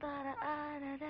Da da da da da.